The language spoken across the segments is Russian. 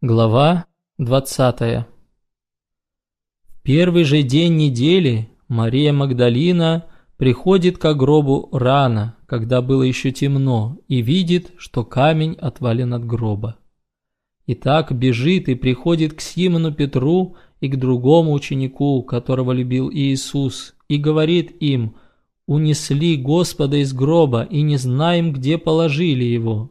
Глава 20 В первый же день недели Мария Магдалина приходит к гробу рано, когда было еще темно, и видит, что камень отвален от гроба. И так бежит и приходит к Симону Петру и к другому ученику, которого любил Иисус, и говорит им, «Унесли Господа из гроба, и не знаем, где положили его».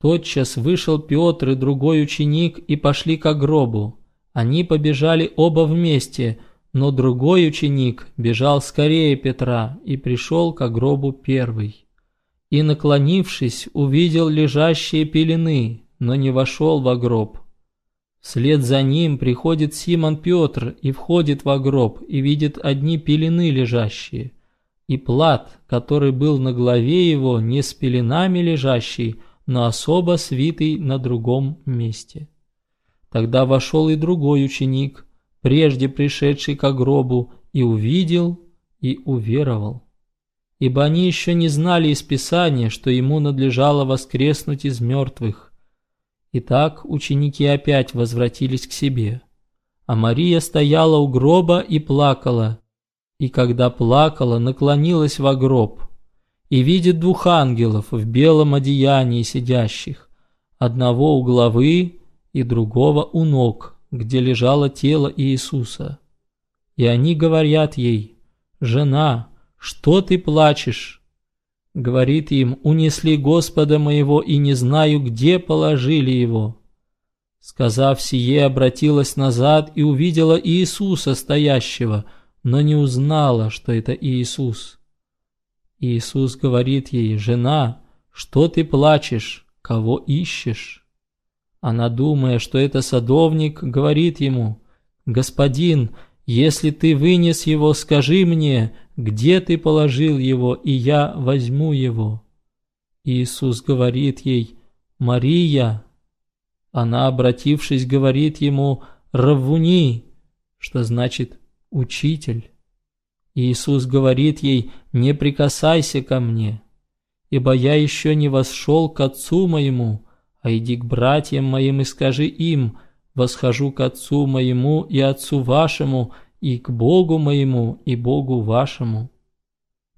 Тотчас вышел Петр и другой ученик и пошли к гробу. Они побежали оба вместе, но другой ученик бежал скорее Петра и пришел к гробу первый. И, наклонившись, увидел лежащие пелены, но не вошел во гроб. Вслед за ним приходит Симон Петр и входит во гроб и видит одни пелены лежащие. И плат, который был на голове его, не с пеленами лежащий, но особо свитый на другом месте. Тогда вошел и другой ученик, прежде пришедший к гробу, и увидел, и уверовал. Ибо они еще не знали из Писания, что ему надлежало воскреснуть из мертвых. Итак, ученики опять возвратились к себе. А Мария стояла у гроба и плакала, и когда плакала, наклонилась во гроб – и видит двух ангелов в белом одеянии сидящих, одного у головы и другого у ног, где лежало тело Иисуса. И они говорят ей, «Жена, что ты плачешь?» Говорит им, «Унесли Господа моего, и не знаю, где положили его». Сказав сие, обратилась назад и увидела Иисуса стоящего, но не узнала, что это Иисус. Иисус говорит ей, «Жена, что ты плачешь? Кого ищешь?» Она, думая, что это садовник, говорит ему, «Господин, если ты вынес его, скажи мне, где ты положил его, и я возьму его». Иисус говорит ей, «Мария». Она, обратившись, говорит ему, «Равуни», что значит «учитель». Иисус говорит ей, «Не прикасайся ко мне, ибо я еще не восшел к Отцу моему, а иди к братьям моим и скажи им, восхожу к Отцу моему и Отцу вашему, и к Богу моему и Богу вашему».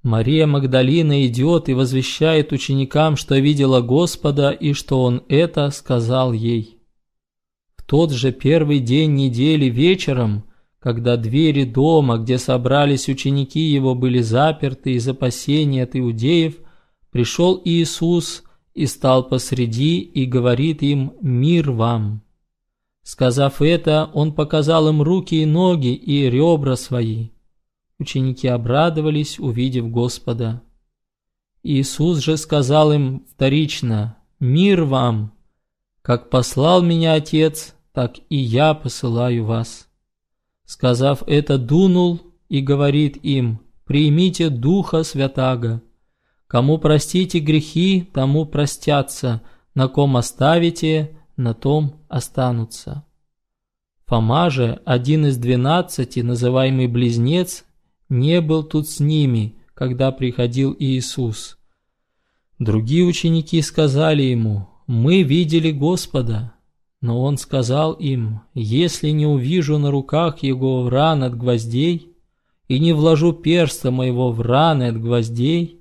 Мария Магдалина идет и возвещает ученикам, что видела Господа и что Он это сказал ей. В тот же первый день недели вечером – когда двери дома, где собрались ученики его, были заперты из опасения от иудеев, пришел Иисус и стал посреди и говорит им «Мир вам». Сказав это, он показал им руки и ноги и ребра свои. Ученики обрадовались, увидев Господа. Иисус же сказал им вторично «Мир вам! Как послал меня Отец, так и я посылаю вас». Сказав это, дунул и говорит им, «Примите Духа Святаго. Кому простите грехи, тому простятся, на ком оставите, на том останутся». Фома же, один из двенадцати, называемый Близнец, не был тут с ними, когда приходил Иисус. Другие ученики сказали ему, «Мы видели Господа». Но он сказал им, «Если не увижу на руках его ран от гвоздей, и не вложу перста моего в раны от гвоздей,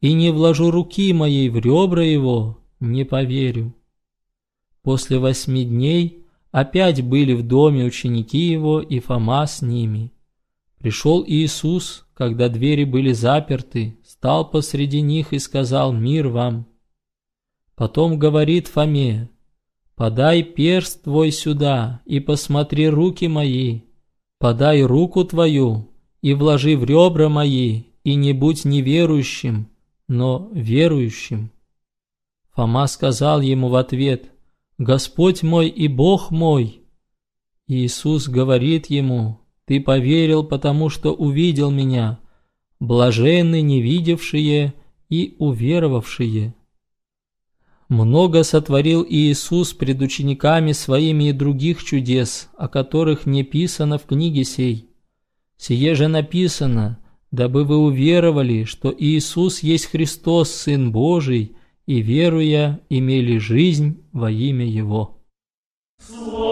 и не вложу руки моей в ребра его, не поверю». После восьми дней опять были в доме ученики его и Фома с ними. Пришел Иисус, когда двери были заперты, стал посреди них и сказал «Мир вам». Потом говорит Фоме, Подай перст твой сюда и посмотри руки мои. Подай руку твою и вложи в ребра мои, и не будь неверующим, но верующим. Фома сказал ему в ответ, «Господь мой и Бог мой». Иисус говорит ему, «Ты поверил, потому что увидел меня, блаженны невидевшие и уверовавшие». Много сотворил Иисус пред учениками своими и других чудес, о которых не писано в книге сей. Сие же написано, дабы вы уверовали, что Иисус есть Христос, Сын Божий, и, веруя, имели жизнь во имя Его. Слово